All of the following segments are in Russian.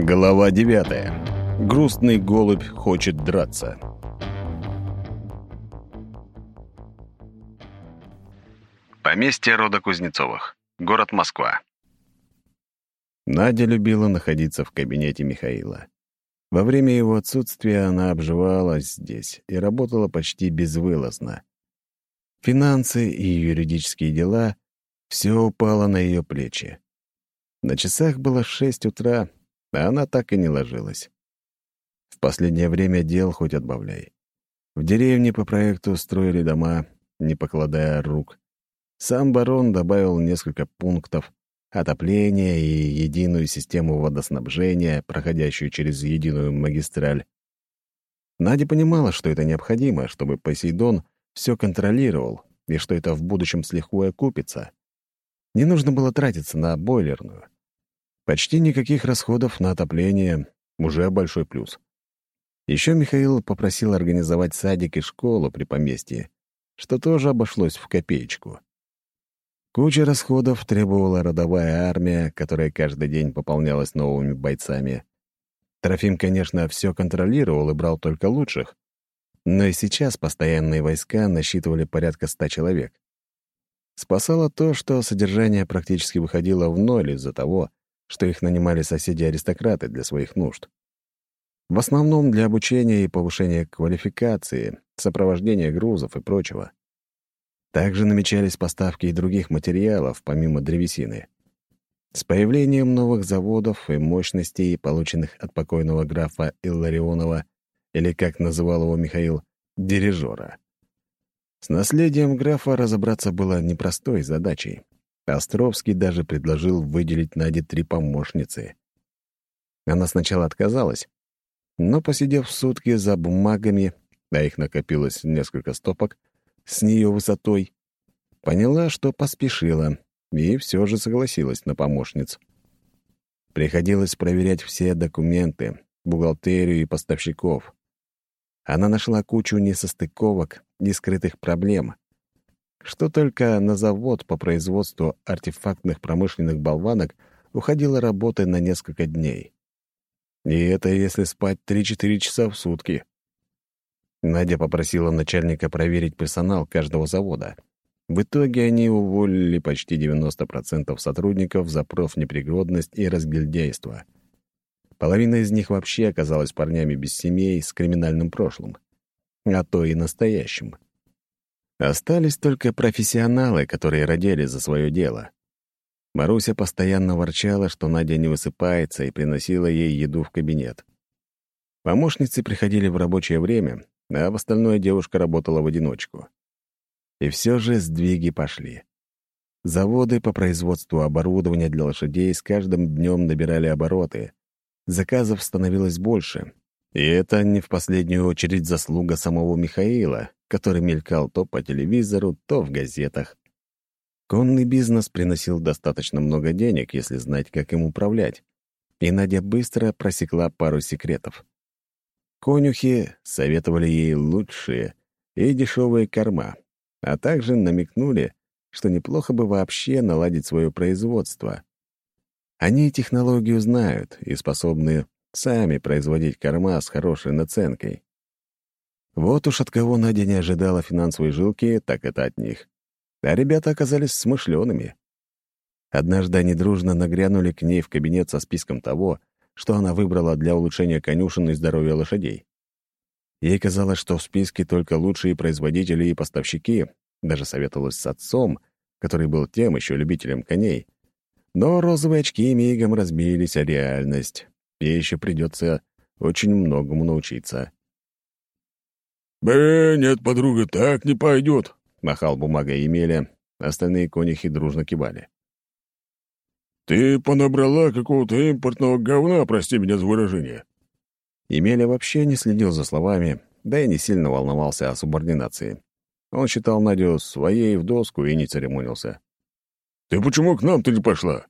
Глава девятая. Грустный голубь хочет драться. Поместье рода Кузнецовых. Город Москва. Надя любила находиться в кабинете Михаила. Во время его отсутствия она обживалась здесь и работала почти безвылазно. Финансы и юридические дела — все упало на ее плечи. На часах было шесть утра, а она так и не ложилась. В последнее время дел хоть отбавляй. В деревне по проекту строили дома, не покладая рук. Сам барон добавил несколько пунктов, отопление и единую систему водоснабжения, проходящую через единую магистраль. Надя понимала, что это необходимо, чтобы Посейдон все контролировал, и что это в будущем с лихвой окупится. Не нужно было тратиться на бойлерную. Почти никаких расходов на отопление — уже большой плюс. Еще Михаил попросил организовать садик и школу при поместье, что тоже обошлось в копеечку. Куча расходов требовала родовая армия, которая каждый день пополнялась новыми бойцами. Трофим, конечно, все контролировал и брал только лучших, но и сейчас постоянные войска насчитывали порядка ста человек. Спасало то, что содержание практически выходило в ноль из-за того, что их нанимали соседи-аристократы для своих нужд. В основном для обучения и повышения квалификации, сопровождения грузов и прочего. Также намечались поставки и других материалов, помимо древесины. С появлением новых заводов и мощностей, полученных от покойного графа Илларионова, или, как называл его Михаил, дирижера. С наследием графа разобраться было непростой задачей. Островский даже предложил выделить Наде три помощницы. Она сначала отказалась, но, посидев сутки за бумагами, а их накопилось несколько стопок, с нее высотой, поняла, что поспешила, и все же согласилась на помощниц. Приходилось проверять все документы, бухгалтерию и поставщиков. Она нашла кучу несостыковок и скрытых проблем. Что только на завод по производству артефактных промышленных болванок уходила работы на несколько дней. И это если спать 3-4 часа в сутки. Надя попросила начальника проверить персонал каждого завода. В итоге они уволили почти 90% сотрудников за профнепригодность и разгильдяйство. Половина из них вообще оказалась парнями без семей с криминальным прошлым, а то и настоящим. Остались только профессионалы, которые родили за свое дело. Маруся постоянно ворчала, что Надя не высыпается, и приносила ей еду в кабинет. Помощницы приходили в рабочее время, а в остальное девушка работала в одиночку. И все же сдвиги пошли. Заводы по производству оборудования для лошадей с каждым днем набирали обороты. Заказов становилось больше. И это не в последнюю очередь заслуга самого Михаила, который мелькал то по телевизору, то в газетах. Конный бизнес приносил достаточно много денег, если знать, как им управлять. И Надя быстро просекла пару секретов. Конюхи советовали ей лучшие и дешевые корма, а также намекнули, что неплохо бы вообще наладить свое производство. Они технологию знают и способны сами производить корма с хорошей наценкой. Вот уж от кого Надя не ожидала финансовой жилки, так это от них. А ребята оказались смышленными. Однажды они дружно нагрянули к ней в кабинет со списком того, что она выбрала для улучшения конюшен и здоровья лошадей. Ей казалось, что в списке только лучшие производители и поставщики, даже советовалась с отцом, который был тем еще любителем коней. Но розовые очки мигом разбились о реальность. Ей еще придется очень многому научиться. «Бэ, нет, подруга, так не пойдет», — махал бумагой Емеля. Остальные конюхи дружно кивали. «Ты понабрала какого-то импортного говна, прости меня за выражение». Емеля вообще не следил за словами, да и не сильно волновался о субординации. Он считал Надю своей в доску и не церемонился. «Ты почему к нам-то не пошла?»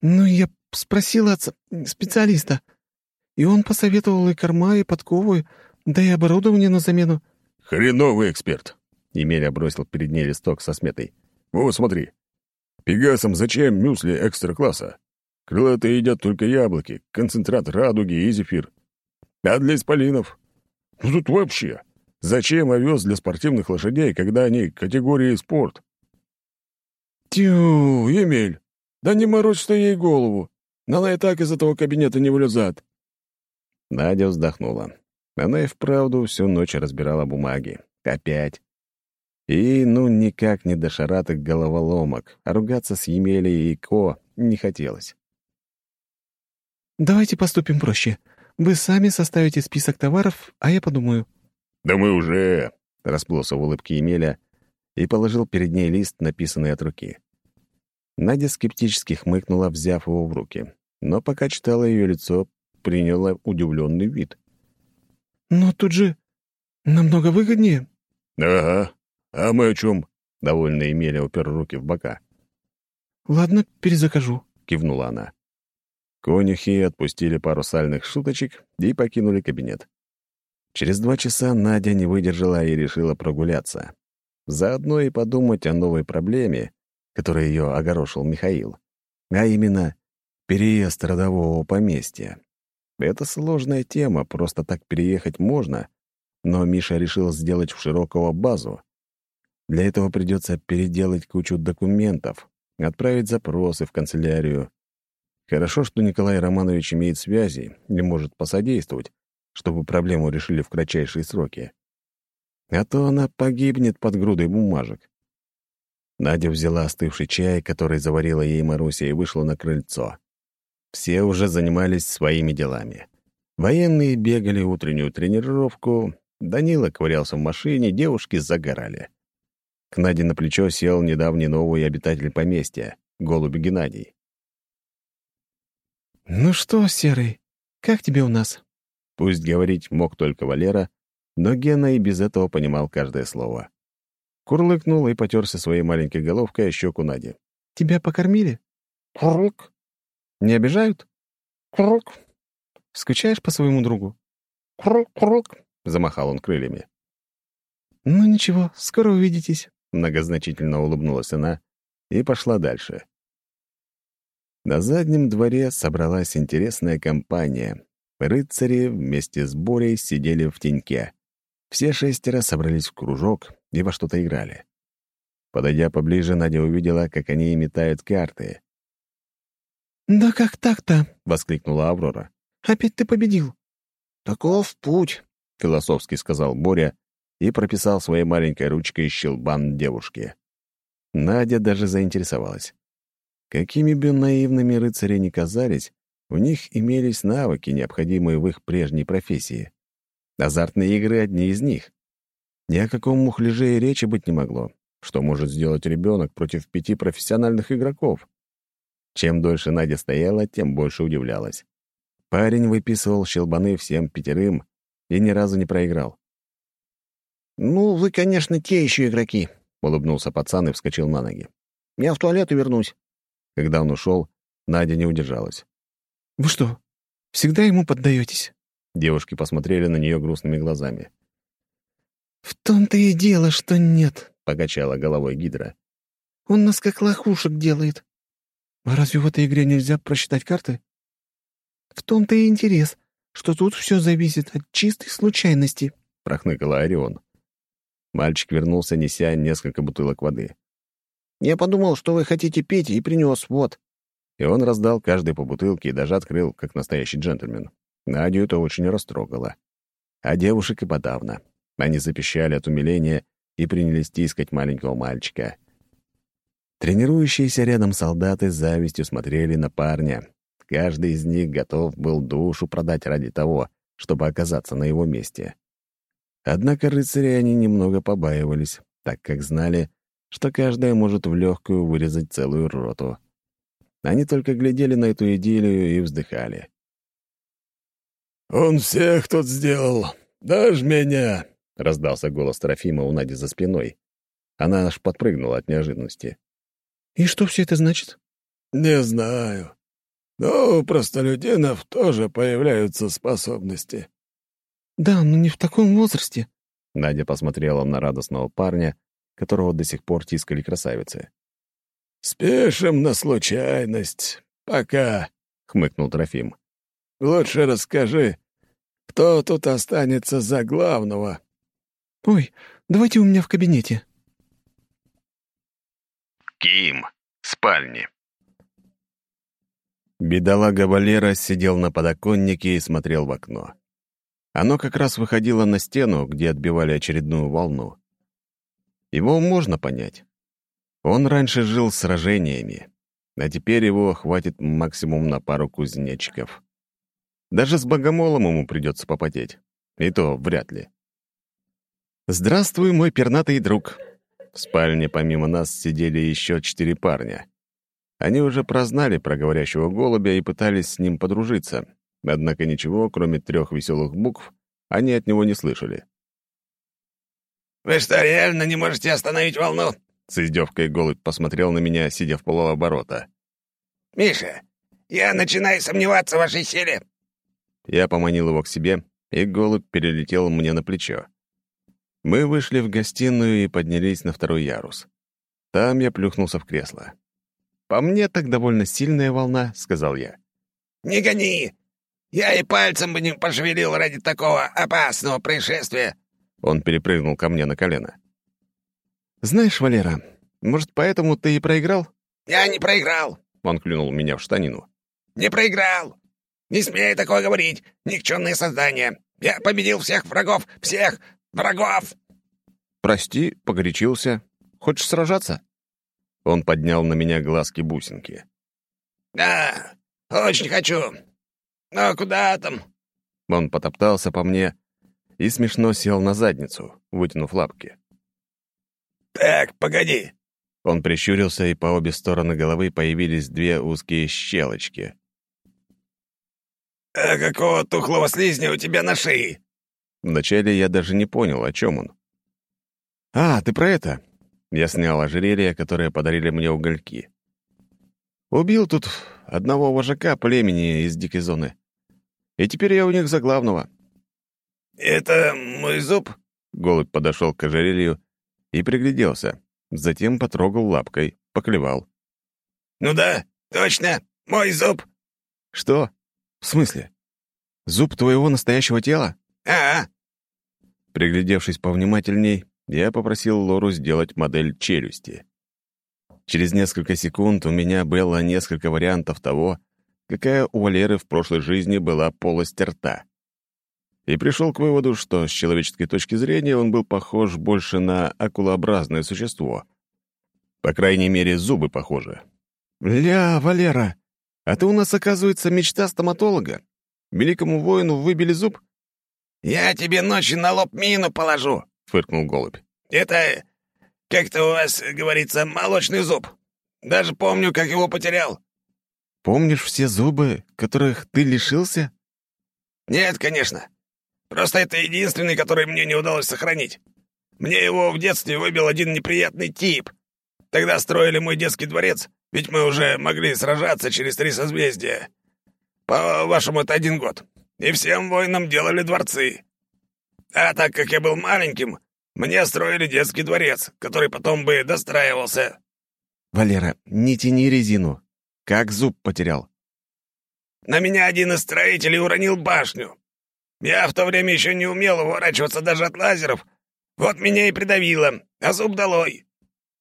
«Ну, я спросила от специалиста, и он посоветовал и корма, и подковы, да и оборудование на замену». «Хреновый эксперт!» — Емеля бросил перед ней листок со сметой. «Вот, смотри. Пегасам зачем мюсли экстра-класса? Крылатые едят только яблоки, концентрат радуги и зефир. А для исполинов? Ну тут вообще. Зачем овес для спортивных лошадей, когда они категории спорт? Тю, Емель, да не морочь ты ей голову. Она и так из этого кабинета не вылезает. Надя вздохнула. Она и вправду всю ночь разбирала бумаги. Опять. И, ну, никак не до шараток головоломок, а ругаться с Емелей и Ко не хотелось. «Давайте поступим проще. Вы сами составите список товаров, а я подумаю». «Да мы уже...» — расплылся в улыбке Емеля и положил перед ней лист, написанный от руки. Надя скептически хмыкнула, взяв его в руки, но пока читала ее лицо, приняла удивленный вид. «Но тут же намного выгоднее». «Ага. А мы о чем?» — довольно Емеля упер руки в бока. «Ладно, перезакажу», — кивнула она. Конюхи отпустили пару сальных шуточек и покинули кабинет. Через два часа Надя не выдержала и решила прогуляться. Заодно и подумать о новой проблеме, которой ее огорошил Михаил. А именно, переезд родового поместья. Это сложная тема, просто так переехать можно, но Миша решил сделать в Широкого базу. Для этого придется переделать кучу документов, отправить запросы в канцелярию, Хорошо, что Николай Романович имеет связи и может посодействовать, чтобы проблему решили в кратчайшие сроки. А то она погибнет под грудой бумажек. Надя взяла остывший чай, который заварила ей Маруся, и вышла на крыльцо. Все уже занимались своими делами. Военные бегали утреннюю тренировку, Данила ковырялся в машине, девушки загорали. К Наде на плечо сел недавний новый обитатель поместья, голубь Геннадий. «Ну что, Серый, как тебе у нас?» Пусть говорить мог только Валера, но Гена и без этого понимал каждое слово. Курлыкнул и потерся своей маленькой головкой о щеку Нади. «Тебя покормили?» «Курлык». «Не обижают?» «Курлык». «Скучаешь по своему другу?» «Курлык». Замахал он крыльями. «Ну ничего, скоро увидитесь», — многозначительно улыбнулась она и пошла дальше. На заднем дворе собралась интересная компания. Рыцари вместе с Борей сидели в теньке. Все шестеро собрались в кружок и во что-то играли. Подойдя поближе, Надя увидела, как они метают карты. «Да как так-то?» — воскликнула Аврора. «Опять ты победил». «Таков путь», — философски сказал Боря и прописал своей маленькой ручкой щелбан девушки. Надя даже заинтересовалась. Какими бы наивными рыцари ни казались, у них имелись навыки, необходимые в их прежней профессии. Азартные игры — одни из них. Ни о каком мухляже и речи быть не могло. Что может сделать ребенок против пяти профессиональных игроков? Чем дольше Надя стояла, тем больше удивлялась. Парень выписывал щелбаны всем пятерым и ни разу не проиграл. «Ну, вы, конечно, те еще игроки», — улыбнулся пацан и вскочил на ноги. «Я в туалет и вернусь». Когда он ушел, Надя не удержалась. «Вы что, всегда ему поддаетесь?» Девушки посмотрели на нее грустными глазами. «В том-то и дело, что нет», — покачала головой Гидра. «Он нас как лохушек делает. А разве в этой игре нельзя просчитать карты? В том-то и интерес, что тут все зависит от чистой случайности», — прохныкала Орион. Мальчик вернулся, неся несколько бутылок воды. Я подумал, что вы хотите пить, и принес, вот». И он раздал каждый по бутылке и даже открыл, как настоящий джентльмен. Надю это очень растрогало. А девушек и подавно. Они запищали от умиления и принялись тискать маленького мальчика. Тренирующиеся рядом солдаты с завистью смотрели на парня. Каждый из них готов был душу продать ради того, чтобы оказаться на его месте. Однако рыцари они немного побаивались, так как знали, что каждая может в легкую вырезать целую роту. Они только глядели на эту идиллию и вздыхали. «Он всех тут сделал, даже меня!» — раздался голос Трофима у Нади за спиной. Она аж подпрыгнула от неожиданности. «И что все это значит?» «Не знаю. Но у простолюдинов тоже появляются способности». «Да, но не в таком возрасте». Надя посмотрела на радостного парня, которого до сих пор тискали красавицы. «Спешим на случайность. Пока», хмыкнул Трофим. «Лучше расскажи, кто тут останется за главного?» «Ой, давайте у меня в кабинете». Ким. Спальни. Бедолага Валера сидел на подоконнике и смотрел в окно. Оно как раз выходило на стену, где отбивали очередную волну. Его можно понять. Он раньше жил сражениями, а теперь его хватит максимум на пару кузнечиков. Даже с богомолом ему придется попотеть. И то вряд ли. «Здравствуй, мой пернатый друг!» В спальне помимо нас сидели еще четыре парня. Они уже прознали про говорящего голубя и пытались с ним подружиться, однако ничего, кроме трех веселых букв, они от него не слышали. «Вы что, реально не можете остановить волну?» С издевкой голубь посмотрел на меня, сидя в полуоборота. «Миша, я начинаю сомневаться в вашей силе». Я поманил его к себе, и голубь перелетел мне на плечо. Мы вышли в гостиную и поднялись на второй ярус. Там я плюхнулся в кресло. «По мне так довольно сильная волна», — сказал я. «Не гони! Я и пальцем бы не пошевелил ради такого опасного происшествия!» Он перепрыгнул ко мне на колено. «Знаешь, Валера, может, поэтому ты и проиграл?» «Я не проиграл!» — он клюнул меня в штанину. «Не проиграл! Не смей такое говорить, никчемное создание! Я победил всех врагов, всех врагов!» «Прости, погорячился. Хочешь сражаться?» Он поднял на меня глазки-бусинки. «Да, очень хочу. Но куда там?» Он потоптался по мне и смешно сел на задницу, вытянув лапки. «Так, погоди». Он прищурился, и по обе стороны головы появились две узкие щелочки. «А какого тухлого слизня у тебя на шее?» Вначале я даже не понял, о чем он. «А, ты про это?» Я снял ожерелье, которое подарили мне угольки. Убил тут одного вожака племени из дикой зоны. И теперь я у них за главного. «Это мой зуб?» Голубь подошел к ожерелью и пригляделся. Затем потрогал лапкой, поклевал. «Ну да, точно, мой зуб!» «Что? В смысле? Зуб твоего настоящего тела?» «А-а!» Приглядевшись повнимательней, я попросил Лору сделать модель челюсти. Через несколько секунд у меня было несколько вариантов того, какая у Валеры в прошлой жизни была полость рта и пришел к выводу, что с человеческой точки зрения он был похож больше на акулообразное существо. По крайней мере, зубы похожи. «Ля, Валера, а ты у нас, оказывается, мечта стоматолога. Великому воину выбили зуб?» «Я тебе ночью на лоб мину положу», — фыркнул голубь. «Это, как-то у вас, говорится, молочный зуб. Даже помню, как его потерял». «Помнишь все зубы, которых ты лишился?» «Нет, конечно. Просто это единственный, который мне не удалось сохранить. Мне его в детстве выбил один неприятный тип. Тогда строили мой детский дворец, ведь мы уже могли сражаться через три созвездия. По-вашему, это один год. И всем воинам делали дворцы. А так как я был маленьким, мне строили детский дворец, который потом бы достраивался. «Валера, не тяни резину. Как зуб потерял?» На меня один из строителей уронил башню. Я в то время еще не умел уворачиваться даже от лазеров. Вот меня и придавило, а зуб долой».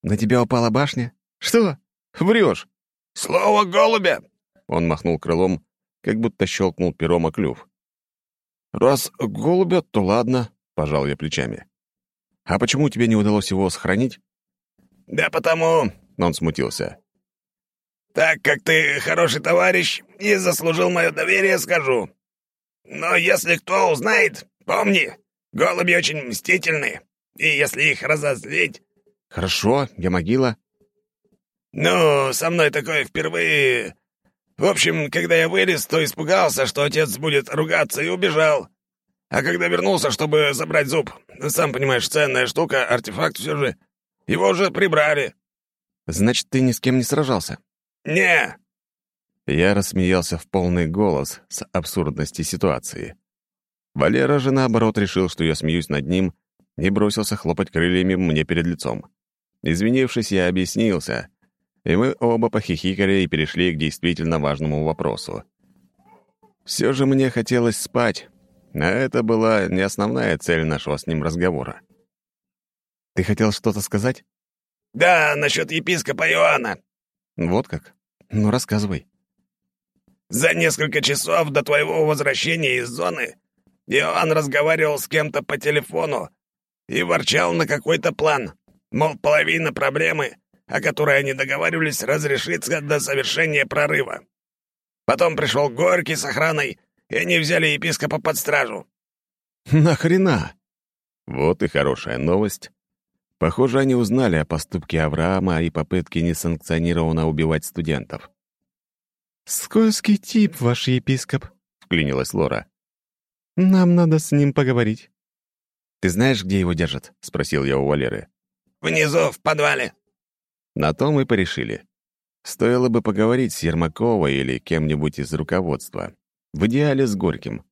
«На тебя упала башня? Что? Врешь?» «Слово голубя!» Он махнул крылом, как будто щелкнул пером о клюв. «Раз голубя, то ладно», — пожал я плечами. «А почему тебе не удалось его сохранить?» «Да потому...» — он смутился. «Так как ты хороший товарищ и заслужил мое доверие, скажу. Но если кто узнает, помни, голуби очень мстительны, и если их разозлить...» «Хорошо, я могила». «Ну, со мной такое впервые. В общем, когда я вылез, то испугался, что отец будет ругаться, и убежал. А когда вернулся, чтобы забрать зуб, сам понимаешь, ценная штука, артефакт все же, его уже прибрали». «Значит, ты ни с кем не сражался?» «Не, я рассмеялся в полный голос с абсурдности ситуации. Валера же, наоборот, решил, что я смеюсь над ним, и бросился хлопать крыльями мне перед лицом. Извинившись, я объяснился, и мы оба похихикали и перешли к действительно важному вопросу. Все же мне хотелось спать, а это была не основная цель нашего с ним разговора. «Ты хотел что-то сказать?» «Да, насчет епископа Иоанна». «Вот как? Ну, рассказывай». «За несколько часов до твоего возвращения из зоны Иоанн разговаривал с кем-то по телефону и ворчал на какой-то план. Мол, половина проблемы, о которой они договаривались, разрешится до совершения прорыва. Потом пришел Горький с охраной, и они взяли епископа под стражу». «Нахрена?» Вот и хорошая новость. Похоже, они узнали о поступке Авраама и попытке несанкционированно убивать студентов. «Скользкий тип, ваш епископ», — вклинилась Лора. «Нам надо с ним поговорить». «Ты знаешь, где его держат?» — спросил я у Валеры. «Внизу, в подвале». На том и порешили. Стоило бы поговорить с Ермаковой или кем-нибудь из руководства. В идеале с Горьким.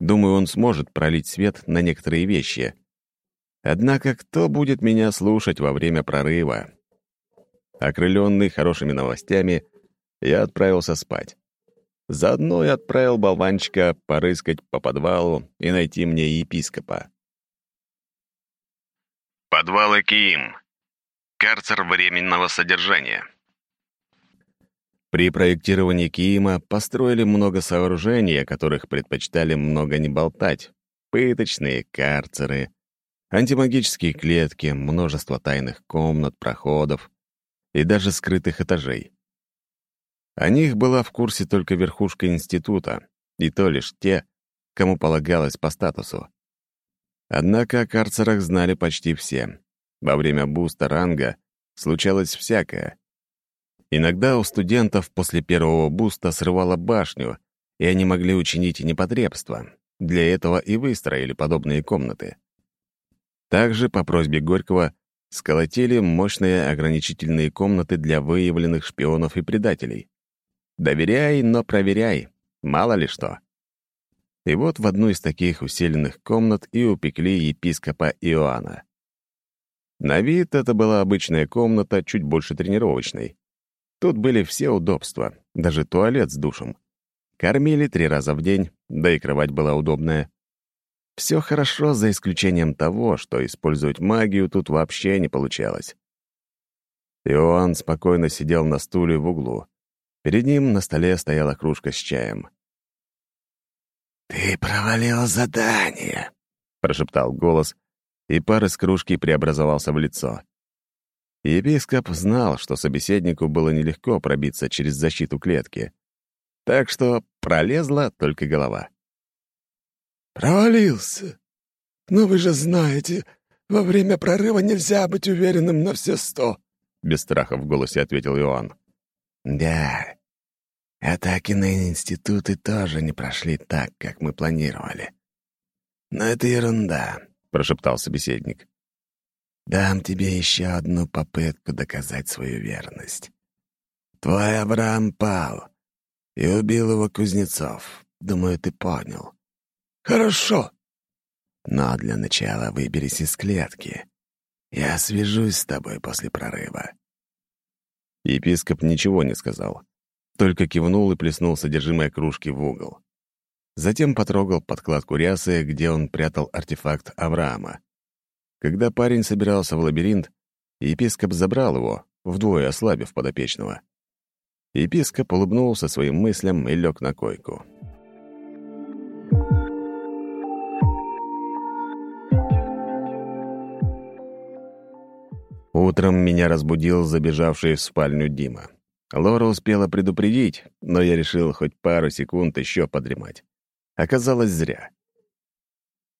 Думаю, он сможет пролить свет на некоторые вещи. Однако кто будет меня слушать во время прорыва? Окрыленный хорошими новостями, я отправился спать. Заодно и отправил болванчика порыскать по подвалу и найти мне епископа. Подвалы Киим. Карцер временного содержания. При проектировании Киима построили много сооружений, о которых предпочитали много не болтать. Пыточные, карцеры, антимагические клетки, множество тайных комнат, проходов и даже скрытых этажей. О них была в курсе только верхушка института, и то лишь те, кому полагалось по статусу. Однако о карцерах знали почти все. Во время буста ранга случалось всякое. Иногда у студентов после первого буста срывало башню, и они могли учинить непотребство. Для этого и выстроили подобные комнаты. Также, по просьбе Горького, сколотили мощные ограничительные комнаты для выявленных шпионов и предателей. Доверяй, но проверяй, мало ли что. И вот в одну из таких усиленных комнат и упекли епископа Иоанна. На вид это была обычная комната, чуть больше тренировочной. Тут были все удобства, даже туалет с душем. Кормили три раза в день, да и кровать была удобная. Все хорошо, за исключением того, что использовать магию тут вообще не получалось. Иоанн спокойно сидел на стуле в углу. Перед ним на столе стояла кружка с чаем. «Ты провалил задание», — прошептал голос, и пар из кружки преобразовался в лицо. Епископ знал, что собеседнику было нелегко пробиться через защиту клетки, так что пролезла только голова. «Провалился. Но вы же знаете, во время прорыва нельзя быть уверенным на все сто», — без страха в голосе ответил Иоанн. «Да, атаки на институты тоже не прошли так, как мы планировали. Но это ерунда», — прошептал собеседник. «Дам тебе еще одну попытку доказать свою верность. Твой Авраам пал, и убил его Кузнецов. Думаю, ты понял». «Хорошо». «Но для начала выберись из клетки. Я свяжусь с тобой после прорыва». Епископ ничего не сказал, только кивнул и плеснул содержимое кружки в угол. Затем потрогал подкладку рясы, где он прятал артефакт Авраама. Когда парень собирался в лабиринт, епископ забрал его, вдвое ослабив подопечного. Епископ улыбнулся своим мыслям и лег на койку. Утром меня разбудил забежавший в спальню Дима. Лора успела предупредить, но я решил хоть пару секунд еще подремать. Оказалось, зря.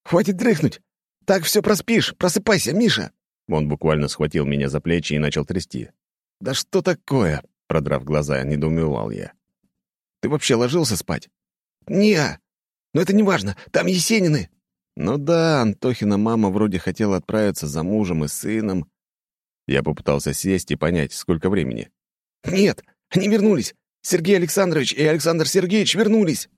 «Хватит дрыхнуть! Так все проспишь! Просыпайся, Миша!» Он буквально схватил меня за плечи и начал трясти. «Да что такое?» — продрав глаза, недоумевал я. «Ты вообще ложился спать?» «Не, но это не важно, там Есенины!» «Ну да, Антохина мама вроде хотела отправиться за мужем и сыном, я попытался сесть и понять, сколько времени. «Нет, они вернулись. Сергей Александрович и Александр Сергеевич вернулись».